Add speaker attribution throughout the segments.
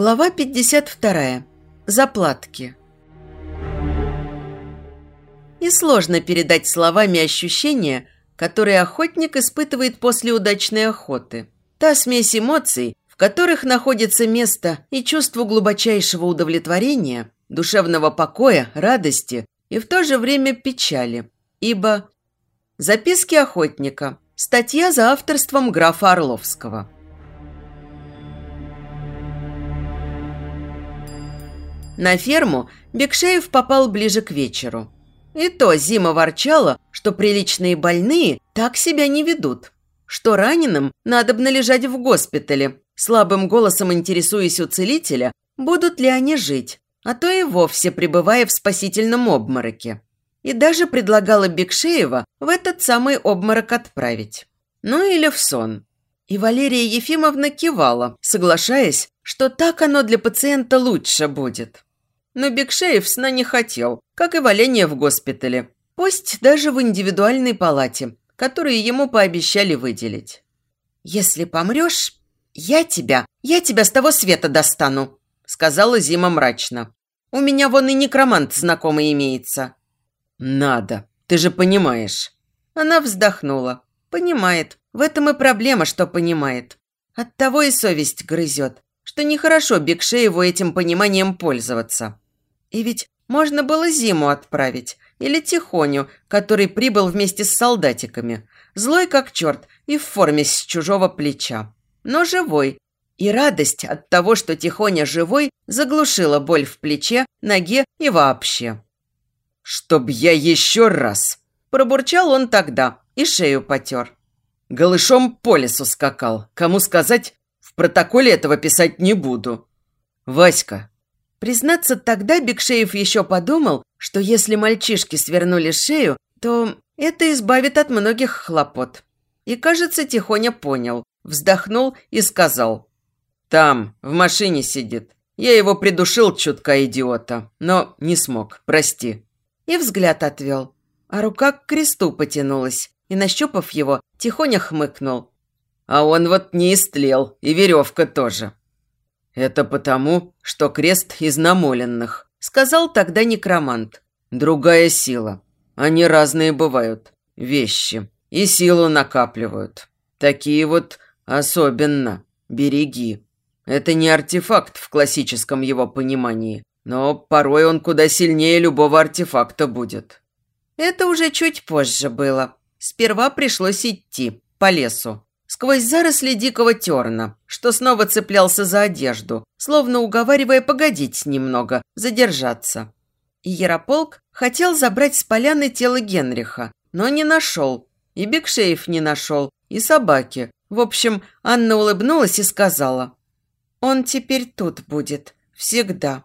Speaker 1: Глава 52. Заплатки. И сложно передать словами ощущения, которые охотник испытывает после удачной охоты. Та смесь эмоций, в которых находится место и чувство глубочайшего удовлетворения, душевного покоя, радости и в то же время печали. Ибо Записки охотника. Статья за авторством графа Орловского. На ферму Бекшеев попал ближе к вечеру. И то Зима ворчала, что приличные больные так себя не ведут, что раненым надо бы належать в госпитале, слабым голосом интересуясь у целителя, будут ли они жить, а то и вовсе пребывая в спасительном обмороке и даже предлагала Бекшеева в этот самый обморок отправить. Ну или в сон. И Валерия Ефимовна кивала, соглашаясь, что так оно для пациента лучше будет. Но Бекшеев сна не хотел, как и валение в госпитале. Пусть даже в индивидуальной палате, которую ему пообещали выделить. «Если помрешь, я тебя, я тебя с того света достану», сказала Зима мрачно. «У меня вон и некромант знакомый имеется. «Надо, ты же понимаешь». Она вздохнула. «Понимает. В этом и проблема, что понимает. Оттого и совесть грызет, что нехорошо Бекшееву этим пониманием пользоваться. И ведь можно было Зиму отправить, или Тихоню, который прибыл вместе с солдатиками, злой как черт и в форме с чужого плеча, но живой. И радость от того, что Тихоня живой, заглушила боль в плече, ноге и вообще. «Чтоб я еще раз!» Пробурчал он тогда и шею потер. Голышом по лесу скакал. Кому сказать, в протоколе этого писать не буду. Васька. Признаться, тогда Бекшеев еще подумал, что если мальчишки свернули шею, то это избавит от многих хлопот. И, кажется, тихоня понял, вздохнул и сказал. «Там, в машине сидит. Я его придушил чутка, идиота, но не смог, прости» и взгляд отвел. А рука к кресту потянулась, и, нащупав его, тихоня хмыкнул. А он вот не истлел, и веревка тоже. «Это потому, что крест из намоленных», – сказал тогда некромант. «Другая сила. Они разные бывают. Вещи. И силу накапливают. Такие вот особенно. Береги. Это не артефакт в классическом его понимании. Но порой он куда сильнее любого артефакта будет. Это уже чуть позже было. Сперва пришлось идти по лесу, сквозь заросли дикого терна, что снова цеплялся за одежду, словно уговаривая погодить немного, задержаться. И Ярополк хотел забрать с поляны тело Генриха, но не нашел. И Бекшеев не нашел, и собаки. В общем, Анна улыбнулась и сказала, «Он теперь тут будет, всегда»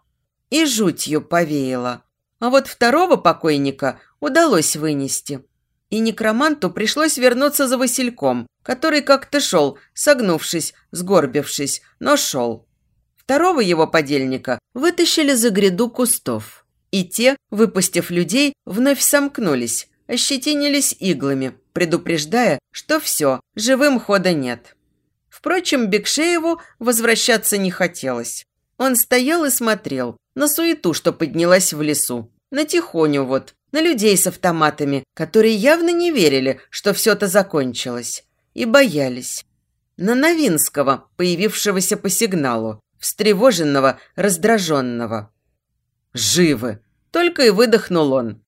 Speaker 1: и жутью повеяло. А вот второго покойника удалось вынести. И некроманту пришлось вернуться за Васильком, который как-то шел, согнувшись, сгорбившись, но шел. Второго его подельника вытащили за гряду кустов. И те, выпустив людей, вновь сомкнулись, ощетинились иглами, предупреждая, что все, живым хода нет. Впрочем, Бекшееву возвращаться не хотелось. Он стоял и смотрел на суету, что поднялась в лесу, на тихоню вот, на людей с автоматами, которые явно не верили, что все это закончилось, и боялись. На Новинского, появившегося по сигналу, встревоженного, раздраженного. «Живы!» – только и выдохнул он.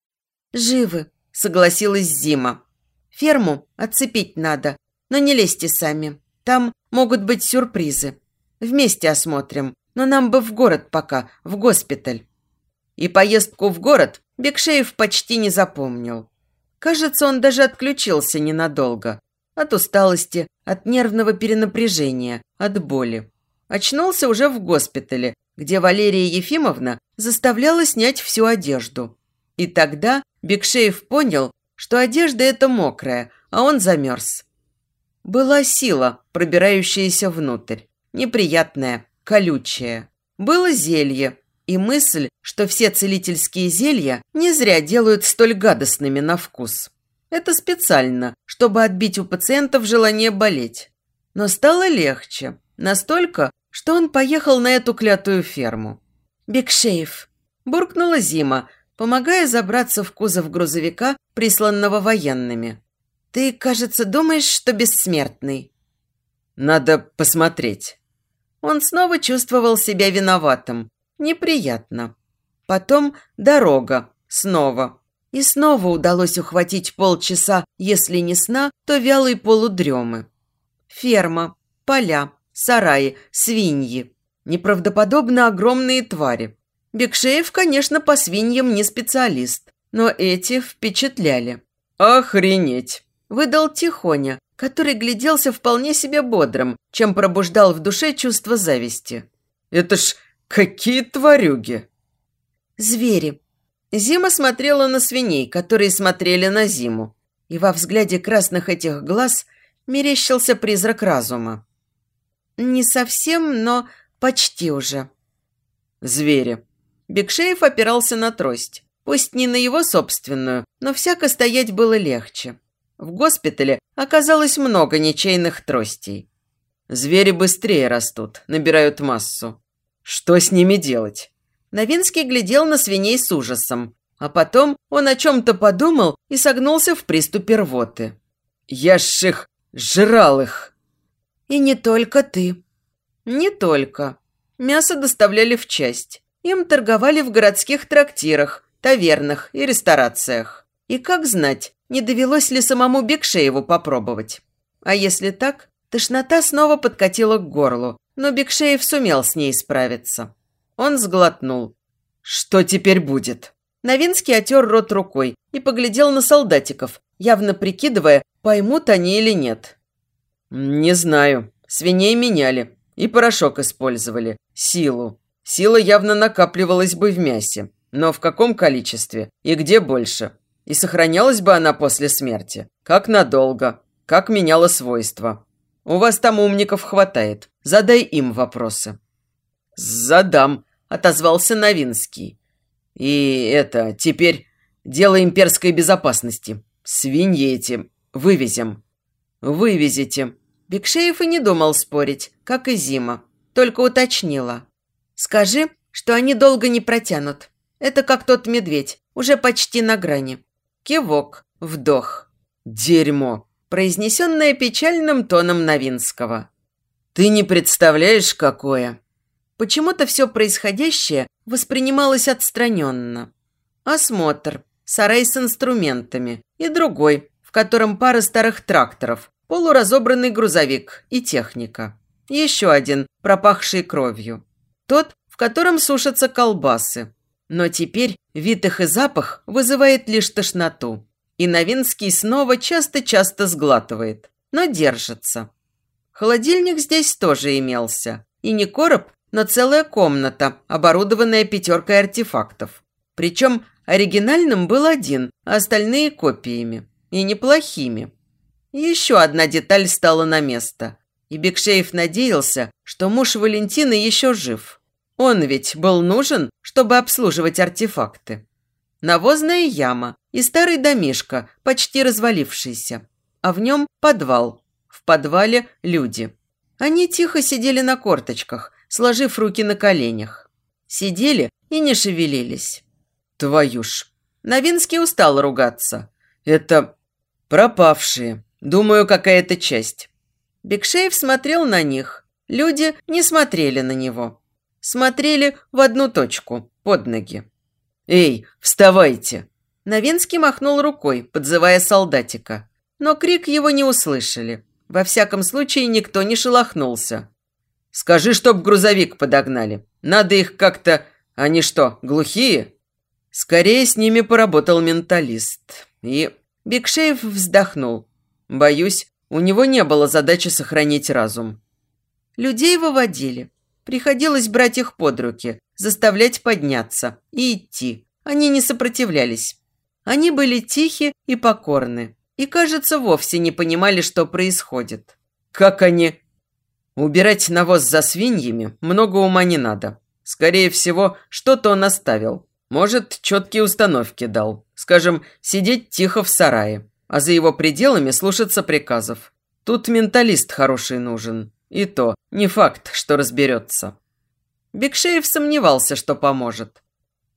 Speaker 1: «Живы!» – согласилась Зима. «Ферму отцепить надо, но не лезьте сами. Там могут быть сюрпризы. Вместе осмотрим но нам бы в город пока, в госпиталь». И поездку в город Бекшеев почти не запомнил. Кажется, он даже отключился ненадолго. От усталости, от нервного перенапряжения, от боли. Очнулся уже в госпитале, где Валерия Ефимовна заставляла снять всю одежду. И тогда Бекшеев понял, что одежда эта мокрая, а он замерз. Была сила, пробирающаяся внутрь, неприятная, колючее. Было зелье, и мысль, что все целительские зелья не зря делают столь гадостными на вкус. Это специально, чтобы отбить у пациентов желание болеть. Но стало легче. Настолько, что он поехал на эту клятую ферму. «Бекшеев», – буркнула Зима, помогая забраться в кузов грузовика, присланного военными. «Ты, кажется, думаешь, что бессмертный».
Speaker 2: «Надо посмотреть».
Speaker 1: Он снова чувствовал себя виноватым. Неприятно. Потом дорога. Снова. И снова удалось ухватить полчаса, если не сна, то вялой полудремы. Ферма, поля, сараи, свиньи. Неправдоподобно огромные твари. Бекшеев, конечно, по свиньям не специалист, но эти впечатляли.
Speaker 2: «Охренеть!»
Speaker 1: – выдал Тихоня, который гляделся вполне себе бодрым, чем пробуждал в душе чувство зависти.
Speaker 2: «Это ж какие тварюги!»
Speaker 1: «Звери!» Зима смотрела на свиней, которые смотрели на Зиму, и во взгляде красных этих глаз мерещился призрак разума. «Не совсем, но почти уже».
Speaker 2: «Звери!»
Speaker 1: Бекшеев опирался на трость. Пусть не на его собственную, но всяко стоять было легче. В госпитале оказалось много ничейных тростей.
Speaker 2: Звери быстрее растут, набирают массу. Что с ними делать?
Speaker 1: Новинский глядел на свиней с ужасом, а потом он о чем-то подумал и согнулся в приступе рвоты.
Speaker 2: «Я ж их жрал их!»
Speaker 1: «И не только ты». «Не только. Мясо доставляли в часть. Им торговали в городских трактирах, тавернах и ресторациях. И как знать, не довелось ли самому Бекшееву попробовать. А если так, тошнота снова подкатила к горлу, но Бекшеев сумел с ней справиться. Он сглотнул.
Speaker 2: «Что теперь будет?»
Speaker 1: Новинский отер рот рукой и поглядел на солдатиков, явно прикидывая, поймут они или нет.
Speaker 2: «Не знаю. Свиней меняли. И порошок использовали. Силу. Сила явно накапливалась бы в мясе. Но в каком количестве? И где больше? И сохранялась бы она после смерти? Как надолго? Как меняла свойства? У вас там умников хватает. Задай им вопросы».
Speaker 1: «Задам», – отозвался Новинский.
Speaker 2: «И это, теперь дело имперской безопасности. Свиньи эти вывезем».
Speaker 1: «Вывезете». Бекшеев и не думал спорить, как и Зима. Только уточнила. «Скажи, что они долго не протянут. Это как тот медведь, уже почти на грани. Кивок, вдох.
Speaker 2: Дерьмо,
Speaker 1: произнесенное печальным тоном Новинского.
Speaker 2: Ты не представляешь, какое.
Speaker 1: Почему-то все происходящее воспринималось отстраненно. Осмотр, сарай с инструментами и другой, в котором пара старых тракторов, полуразобранный грузовик и техника. Еще один, пропахший кровью. Тот, в котором сушатся колбасы. Но теперь вид их и запах вызывает лишь тошноту. И Новинский снова часто-часто сглатывает, но держится. Холодильник здесь тоже имелся. И не короб, но целая комната, оборудованная пятеркой артефактов. Причем оригинальным был один, а остальные копиями. И неплохими. Еще одна деталь стала на место. И Бекшеев надеялся, что муж Валентины еще жив. Он ведь был нужен, чтобы обслуживать артефакты. Навозная яма и старый домишко, почти развалившийся. А в нем подвал. В подвале люди. Они тихо сидели на корточках, сложив руки на коленях. Сидели и не шевелились.
Speaker 2: Твою ж.
Speaker 1: Новинский устал ругаться.
Speaker 2: Это пропавшие. Думаю, какая-то часть.
Speaker 1: Бекшеев смотрел на них. Люди не смотрели на него смотрели в одну точку, под ноги.
Speaker 2: «Эй, вставайте!»
Speaker 1: Новинский махнул рукой, подзывая солдатика. Но крик его не услышали. Во всяком случае, никто не шелохнулся.
Speaker 2: «Скажи, чтоб грузовик подогнали. Надо их как-то... Они что, глухие?» Скорее с ними поработал менталист. И
Speaker 1: Бекшеев вздохнул.
Speaker 2: Боюсь, у него не было задачи сохранить разум.
Speaker 1: Людей выводили. Приходилось брать их под руки, заставлять подняться и идти. Они не сопротивлялись. Они были тихи и покорны. И, кажется, вовсе не понимали, что происходит.
Speaker 2: Как они... Убирать навоз за свиньями много ума не надо. Скорее всего, что-то он оставил. Может, четкие установки дал. Скажем, сидеть тихо в сарае. А за его пределами слушаться приказов. Тут менталист хороший нужен. И то не факт, что разберется.
Speaker 1: Бекшеев сомневался, что поможет.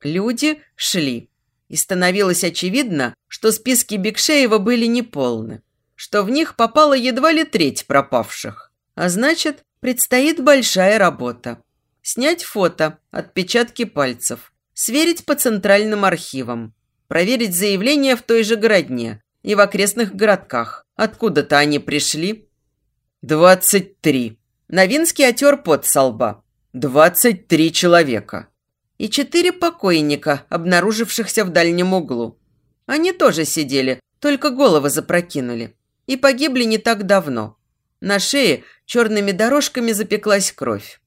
Speaker 1: Люди шли. И становилось очевидно, что списки Бекшеева были неполны, что в них попала едва ли треть пропавших. А значит, предстоит большая работа. Снять фото, отпечатки пальцев, сверить по центральным архивам, проверить заявления в той же городне и в окрестных городках. Откуда-то они пришли.
Speaker 2: «Двадцать три».
Speaker 1: Новинский отер пот со лба.
Speaker 2: «Двадцать три человека».
Speaker 1: И четыре покойника, обнаружившихся в дальнем углу. Они тоже сидели, только головы запрокинули. И погибли не так давно. На шее черными дорожками запеклась кровь.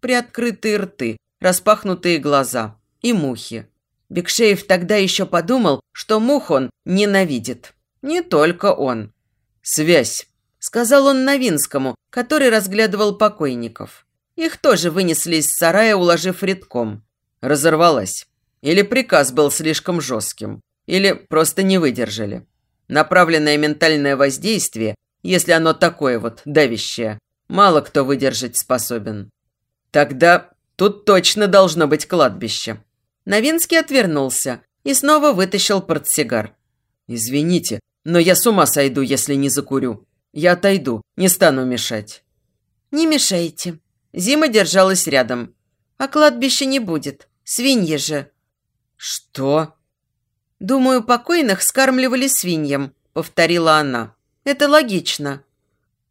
Speaker 1: Приоткрытые рты, распахнутые глаза и мухи. Бекшеев тогда еще подумал, что мух он ненавидит. Не только он.
Speaker 2: «Связь», –
Speaker 1: сказал он Новинскому, который разглядывал покойников. Их тоже вынесли из сарая, уложив редком.
Speaker 2: Разорвалась. Или приказ был слишком жестким. Или просто не выдержали. Направленное ментальное воздействие если оно такое вот давящее. Мало кто выдержать способен. Тогда тут точно должно быть кладбище.
Speaker 1: Новинский отвернулся и снова вытащил портсигар.
Speaker 2: «Извините, но я с ума сойду, если не закурю. Я отойду, не стану мешать».
Speaker 1: «Не мешайте». Зима держалась рядом. «А кладбища не будет. Свиньи же».
Speaker 2: «Что?»
Speaker 1: «Думаю, покойных скармливали свиньям», — повторила она. Это логично.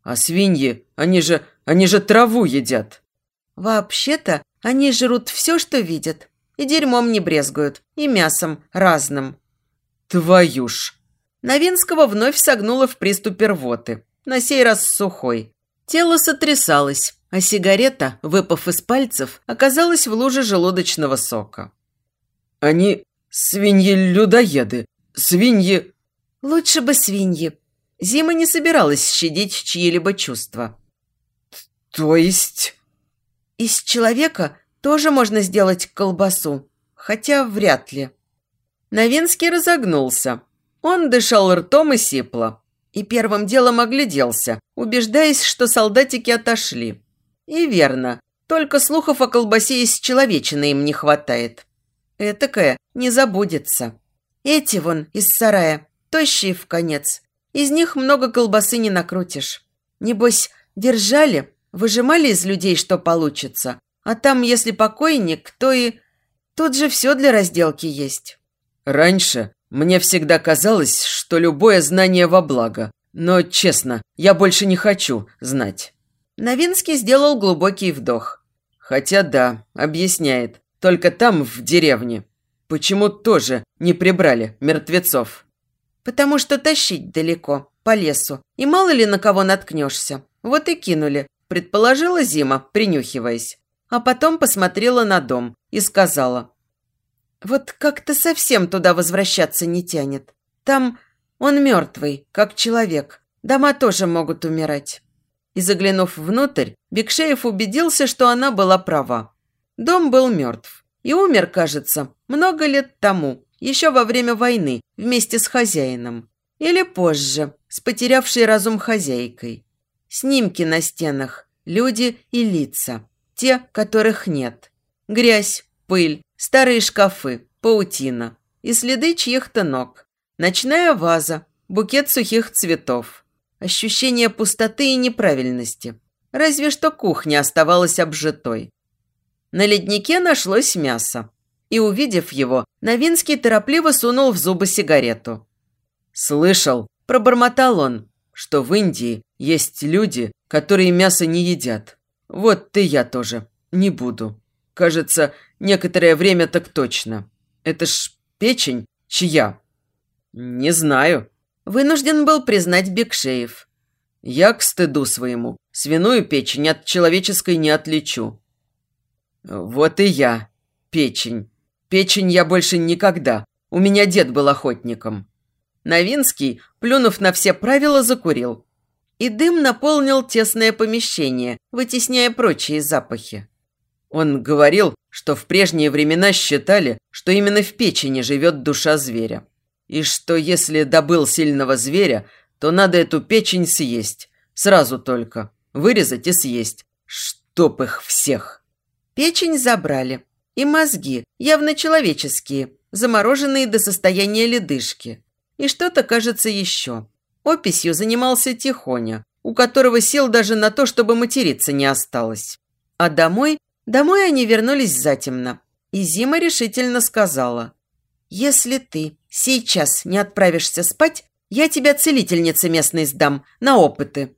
Speaker 2: А свиньи, они же, они же траву едят.
Speaker 1: Вообще-то, они жрут все, что видят. И дерьмом не брезгуют, и мясом разным.
Speaker 2: Твою ж!
Speaker 1: Новинского вновь согнуло в приступе рвоты. На сей раз сухой. Тело сотрясалось, а сигарета, выпав из пальцев, оказалась в луже желудочного сока.
Speaker 2: Они свиньи-людоеды, свиньи...
Speaker 1: Лучше бы свиньи, Зима не собиралась щадить чьи-либо чувства.
Speaker 2: «То есть...»
Speaker 1: «Из человека тоже можно сделать колбасу, хотя вряд ли». Новинский разогнулся. Он дышал ртом и сипло. И первым делом огляделся, убеждаясь, что солдатики отошли. И верно, только слухов о колбасе из человечины им не хватает. Этакое не забудется. Эти вон из сарая, тощие в конец, из них много колбасы не накрутишь. Небось, держали, выжимали из людей, что получится. А там, если покойник, то и... Тут же все для разделки есть.
Speaker 2: Раньше мне всегда казалось, что любое знание во благо. Но, честно, я больше не хочу знать.
Speaker 1: Новинский сделал глубокий вдох.
Speaker 2: Хотя да, объясняет. Только там, в деревне. Почему тоже не прибрали мертвецов?
Speaker 1: потому что тащить далеко, по лесу, и мало ли на кого наткнешься. Вот и кинули, предположила Зима, принюхиваясь. А потом посмотрела на дом и сказала. Вот как-то совсем туда возвращаться не тянет. Там он мертвый, как человек. Дома тоже могут умирать. И заглянув внутрь, Бекшеев убедился, что она была права. Дом был мертв. И умер, кажется, много лет тому, еще во время войны вместе с хозяином. Или позже, с потерявшей разум хозяйкой. Снимки на стенах, люди и лица. Те, которых нет. Грязь, пыль, старые шкафы, паутина. И следы чьих-то ног. Ночная ваза, букет сухих цветов. Ощущение пустоты и неправильности. Разве что кухня оставалась обжитой. На леднике нашлось мясо и, увидев его, Новинский торопливо сунул в зубы сигарету.
Speaker 2: «Слышал», – пробормотал он, – «что в Индии есть люди, которые мясо не едят. Вот ты я тоже. Не буду. Кажется, некоторое время так точно. Это ж печень чья?» «Не знаю», – вынужден был признать Бекшеев. «Я к стыду своему свиную печень от человеческой не отличу». «Вот и я. Печень. Печень я больше никогда. У меня дед был охотником».
Speaker 1: Новинский, плюнув на все правила, закурил. И дым наполнил тесное помещение, вытесняя прочие запахи.
Speaker 2: Он говорил, что в прежние времена считали, что именно в печени живет душа зверя. И что если добыл сильного зверя, то надо эту печень съесть. Сразу только. Вырезать и съесть. Чтоб их всех.
Speaker 1: Печень забрали. И мозги, явно человеческие, замороженные до состояния ледышки. И что-то, кажется, еще. Описью занимался Тихоня, у которого сил даже на то, чтобы материться не осталось. А домой? Домой они вернулись затемно. И Зима решительно сказала. «Если ты сейчас не отправишься спать, я тебя целительнице местной сдам на опыты».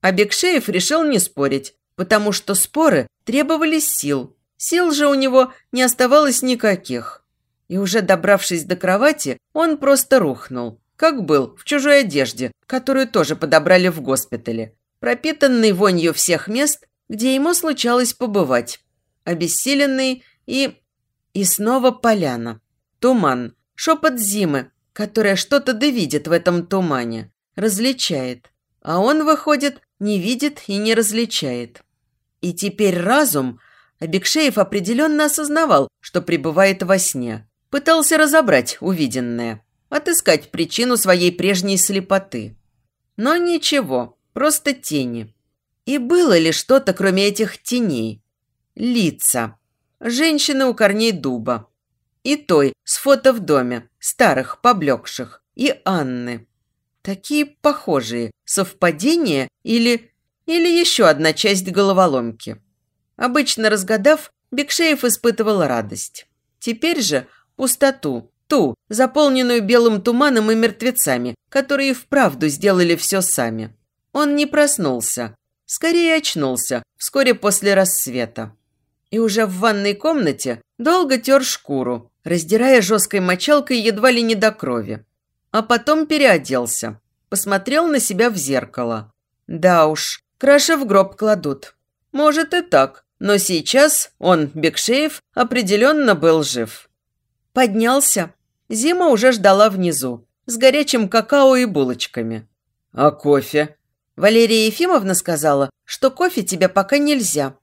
Speaker 1: А Бекшеев решил не спорить, потому что споры требовали сил. Сил же у него не оставалось никаких. И уже добравшись до кровати, он просто рухнул, как был, в чужой одежде, которую тоже подобрали в госпитале, пропитанный вонью всех мест, где ему случалось побывать, обессиленный и... И снова поляна. Туман, шепот зимы, которая что-то довидит в этом тумане, различает. А он, выходит, не видит и не различает. И теперь разум, Абекшеев определенно осознавал, что пребывает во сне. Пытался разобрать увиденное, отыскать причину своей прежней слепоты. Но ничего, просто тени. И было ли что-то, кроме этих теней? Лица. Женщины у корней дуба. И той с фото в доме, старых, поблекших. И Анны. Такие похожие. Совпадение или... Или еще одна часть головоломки. Обычно разгадав, Бекшеев испытывал радость. Теперь же пустоту, ту, заполненную белым туманом и мертвецами, которые вправду сделали все сами. Он не проснулся, скорее очнулся вскоре после рассвета. И уже в ванной комнате долго тер шкуру, раздирая жесткой мочалкой едва ли не до крови. А потом переоделся, посмотрел на себя в зеркало. Да уж, краши в гроб кладут. Может и так, но сейчас он, Бекшеев, определенно был жив. Поднялся. Зима уже ждала внизу, с горячим какао и булочками.
Speaker 2: «А кофе?»
Speaker 1: Валерия Ефимовна сказала, что кофе тебе пока нельзя.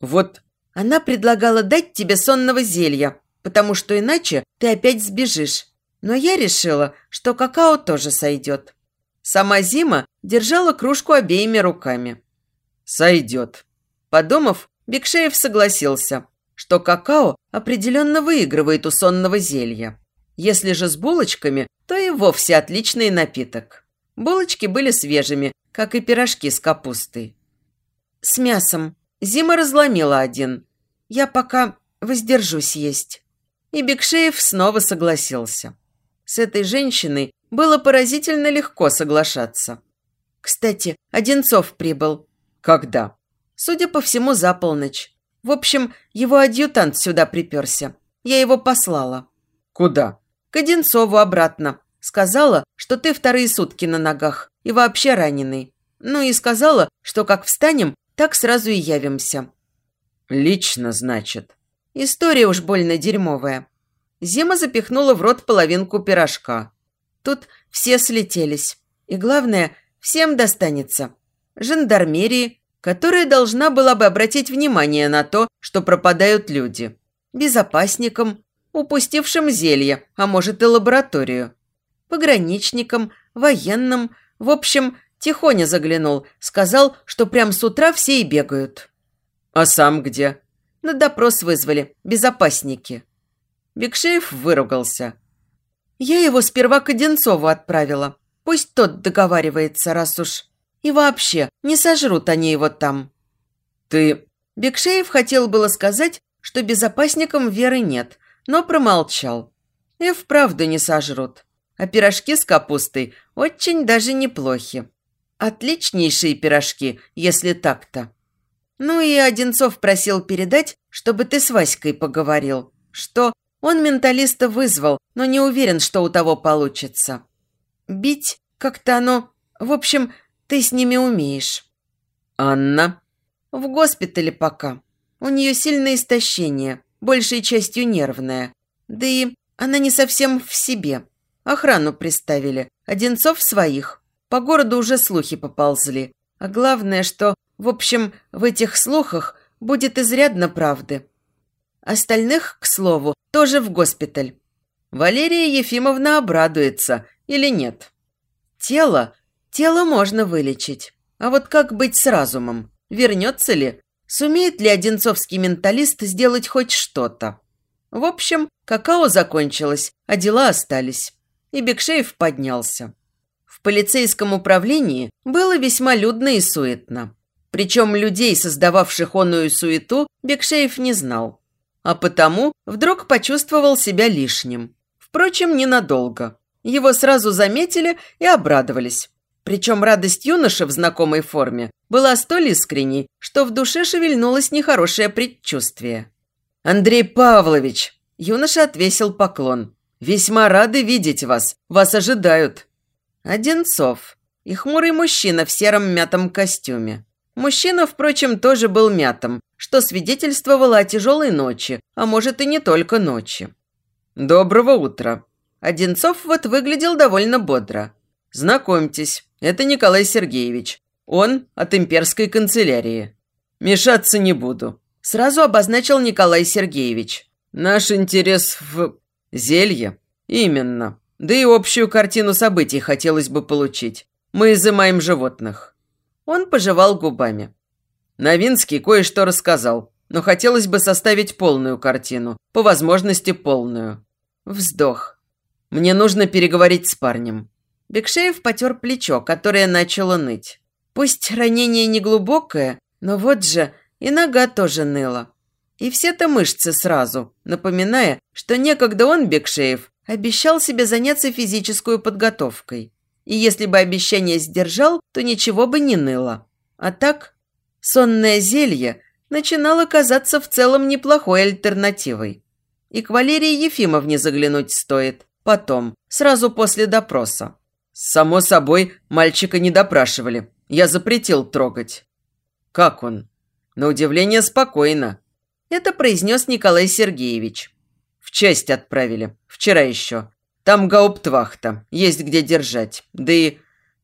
Speaker 2: «Вот...»
Speaker 1: Она предлагала дать тебе сонного зелья, потому что иначе ты опять сбежишь. Но я решила, что какао тоже сойдет. Сама Зима держала кружку обеими руками.
Speaker 2: «Сойдет».
Speaker 1: Подумав, Бекшеев согласился, что какао определенно выигрывает у сонного зелья. Если же с булочками, то и вовсе отличный напиток. Булочки были свежими, как и пирожки с капустой. С мясом. Зима разломила один. Я пока воздержусь есть. И Бекшеев снова согласился. С этой женщиной было поразительно легко соглашаться. Кстати, Одинцов прибыл.
Speaker 2: Когда?
Speaker 1: Судя по всему, за полночь. В общем, его адъютант сюда приперся. Я его послала.
Speaker 2: Куда?
Speaker 1: К Одинцову обратно. Сказала, что ты вторые сутки на ногах и вообще раненый. Ну и сказала, что как встанем, так сразу и явимся.
Speaker 2: Лично, значит.
Speaker 1: История уж больно дерьмовая. Зима запихнула в рот половинку пирожка. Тут все слетелись. И главное, всем достанется. Жандармерии, которая должна была бы обратить внимание на то, что пропадают люди. Безопасникам, упустившим зелье, а может и лабораторию. Пограничникам, военным. В общем, тихоня заглянул, сказал, что прям с утра все и бегают.
Speaker 2: «А сам где?»
Speaker 1: На допрос вызвали, безопасники. Бекшеев выругался. Я его сперва к Одинцову отправила. Пусть тот договаривается, раз уж... И вообще, не сожрут они его там.
Speaker 2: Ты...
Speaker 1: Бекшеев хотел было сказать, что безопасникам веры нет, но промолчал. И вправду не сожрут. А пирожки с капустой очень даже неплохи. Отличнейшие пирожки, если так-то. Ну и Одинцов просил передать, чтобы ты с Васькой поговорил. Что он менталиста вызвал, но не уверен, что у того получится. Бить как-то оно... В общем, ты с ними умеешь.
Speaker 2: Анна?
Speaker 1: В госпитале пока. У нее сильное истощение, большей частью нервное. Да и она не совсем в себе. Охрану приставили, Одинцов своих. По городу уже слухи поползли. А главное, что, в общем, в этих слухах будет изрядно правды. Остальных, к слову, тоже в госпиталь. Валерия Ефимовна обрадуется или нет? Тело, тело можно вылечить. А вот как быть с разумом? Вернется ли? Сумеет ли одинцовский менталист сделать хоть что-то? В общем, какао закончилось, а дела остались. И Бекшеев поднялся. В полицейском управлении было весьма людно и суетно. Причем людей, создававших онную суету, Бекшеев не знал. А потому вдруг почувствовал себя лишним. Впрочем, ненадолго. Его сразу заметили и обрадовались. Причем радость юноши в знакомой форме была столь искренней, что в душе шевельнулось нехорошее предчувствие. «Андрей Павлович!» – юноша отвесил поклон. «Весьма рады видеть вас. Вас ожидают». Одинцов и хмурый мужчина в сером мятом костюме. Мужчина, впрочем, тоже был мятым, что свидетельствовало о тяжелой ночи, а может и не только ночи. «Доброго утра!» Одинцов вот выглядел довольно бодро. «Знакомьтесь, это Николай Сергеевич. Он от имперской канцелярии. Мешаться не буду. Сразу обозначил Николай Сергеевич. Наш интерес в зелье. Именно. Да и общую картину событий хотелось бы получить. Мы изымаем животных. Он пожевал губами. Новинский кое-что рассказал, но хотелось бы составить полную картину, по возможности полную. Вздох. Мне нужно переговорить с парнем. Бекшеев потер плечо, которое начало ныть. Пусть ранение не глубокое, но вот же и нога тоже ныла. И все-то мышцы сразу, напоминая, что некогда он, Бекшеев, обещал себе заняться физической подготовкой. И если бы обещание сдержал, то ничего бы не ныло. А так, сонное зелье начинало казаться в целом неплохой альтернативой. И к Валерии Ефимовне заглянуть стоит. Потом, сразу после допроса. Само собой, мальчика не допрашивали. Я запретил трогать. Как он? На удивление спокойно. Это произнес Николай Сергеевич. В часть отправили. Вчера еще. Там гауптвахта. Есть где держать. Да и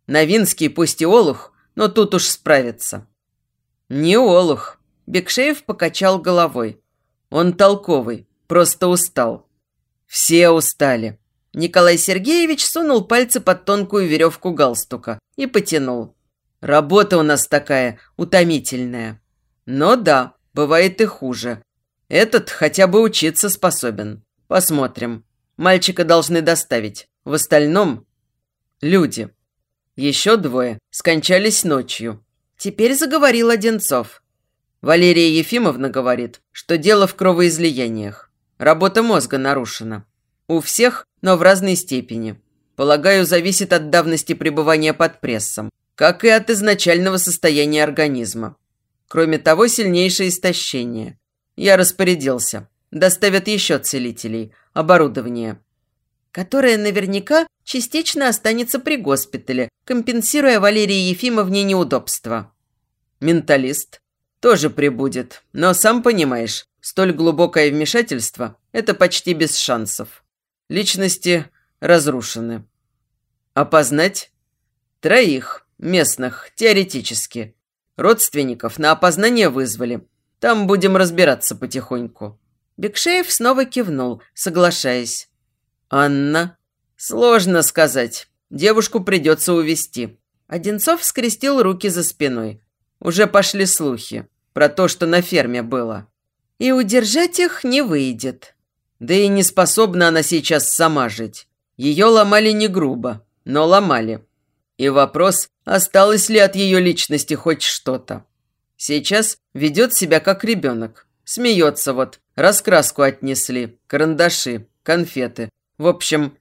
Speaker 1: Новинский пусть и олух, но тут уж справится. Не олух. Бекшеев покачал головой. Он толковый, просто устал. Все устали. Николай Сергеевич сунул пальцы под тонкую веревку галстука и потянул. «Работа у нас такая, утомительная. Но да, бывает и хуже. Этот хотя бы учиться способен. Посмотрим. Мальчика должны доставить. В остальном – люди. Еще двое скончались ночью. Теперь заговорил Одинцов. Валерия Ефимовна говорит, что дело в кровоизлияниях. Работа мозга нарушена. У всех, но в разной степени. Полагаю, зависит от давности пребывания под прессом, как и от изначального состояния организма. Кроме того, сильнейшее истощение. Я распорядился. Доставят еще целителей, оборудование. Которое наверняка частично останется при госпитале, компенсируя Валерии Ефимовне неудобства. Менталист тоже прибудет, но сам понимаешь, столь глубокое вмешательство – это почти без шансов. Личности разрушены. Опознать? Троих, местных, теоретически. Родственников на опознание вызвали. Там будем разбираться потихоньку. Бекшеев снова кивнул, соглашаясь. «Анна?» «Сложно сказать. Девушку придется увести. Одинцов скрестил руки за спиной. Уже пошли слухи про то, что на ферме было. И удержать их не выйдет. Да и не способна она сейчас сама жить. Ее ломали не грубо, но ломали. И вопрос, осталось ли от ее личности хоть что-то. Сейчас ведет себя как ребенок. Смеется вот, раскраску отнесли, карандаши, конфеты. В общем,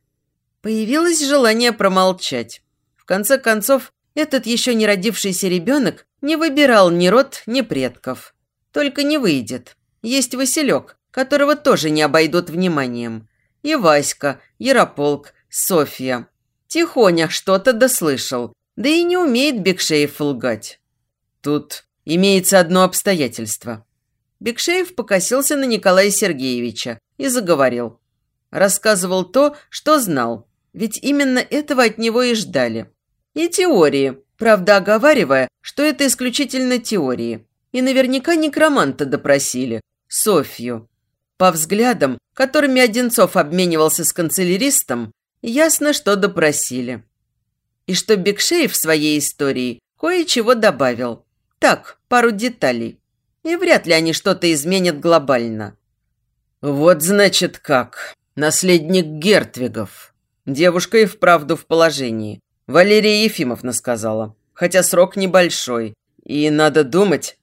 Speaker 1: появилось желание промолчать. В конце концов, этот еще не родившийся ребенок не выбирал ни род, ни предков. Только не выйдет. Есть Василек, которого тоже не обойдут вниманием. И Васька, Ярополк, Софья. Тихоня что-то дослышал, да и не умеет Бекшеев лгать. Тут имеется одно обстоятельство. Бекшеев покосился на Николая Сергеевича и заговорил. Рассказывал то, что знал, ведь именно этого от него и ждали. И теории, правда оговаривая, что это исключительно теории. И наверняка некроманта допросили, Софью. По взглядам, которыми Одинцов обменивался с канцеляристом, ясно, что допросили. И что Бекшеев в своей истории Кое-чего добавил. Так, пару деталей. И вряд ли они что-то изменят глобально.
Speaker 2: Вот значит как. Наследник Гертвигов. Девушка и вправду в положении. Валерия Ефимовна сказала. Хотя срок небольшой. И надо думать...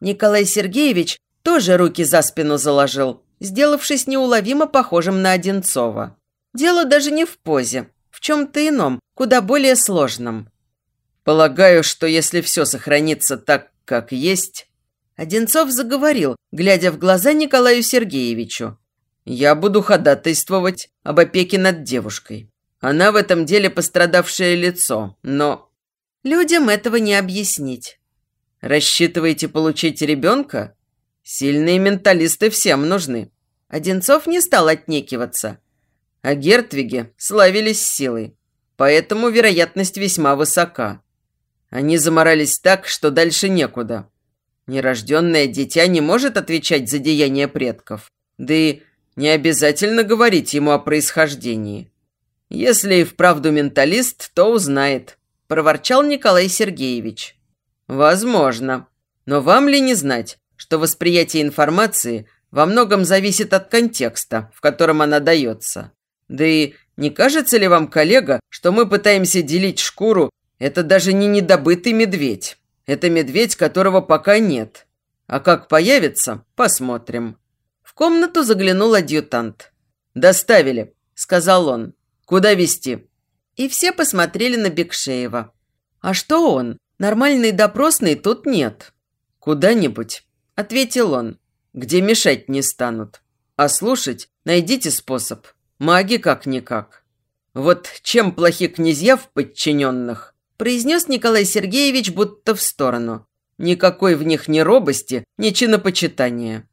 Speaker 1: Николай Сергеевич тоже руки за спину заложил, сделавшись неуловимо похожим на Одинцова. Дело даже не в позе, в чем-то ином, куда более сложном.
Speaker 2: Полагаю, что если все сохранится так, как есть...
Speaker 1: Одинцов заговорил, глядя в глаза Николаю Сергеевичу.
Speaker 2: «Я буду ходатайствовать об опеке над девушкой. Она в этом деле пострадавшее лицо, но...»
Speaker 1: «Людям этого не объяснить».
Speaker 2: «Рассчитываете получить ребенка? Сильные менталисты всем нужны».
Speaker 1: Одинцов не стал отнекиваться.
Speaker 2: А Гертвиги славились силой, поэтому вероятность весьма высока. Они заморались так, что дальше некуда. Нерожденное дитя не может отвечать за деяния предков. Да и не обязательно говорить ему о происхождении. Если и вправду менталист, то узнает, проворчал Николай Сергеевич. Возможно. Но вам ли не знать, что восприятие информации во многом зависит от контекста, в котором она дается? Да и не кажется ли вам, коллега, что мы пытаемся делить шкуру это даже не недобытый медведь. Это медведь, которого пока нет. А как появится, посмотрим. В комнату заглянул адъютант. «Доставили», – сказал он. «Куда везти?»
Speaker 1: И все посмотрели на Бекшеева. «А что он? Нормальный допросный тут нет».
Speaker 2: «Куда-нибудь», – ответил он, – «где мешать не станут. А слушать найдите способ. Маги как-никак. Вот чем плохи князья в подчиненных, произнес Николай Сергеевич будто в сторону. Никакой в них ни робости, ни чинопочитания.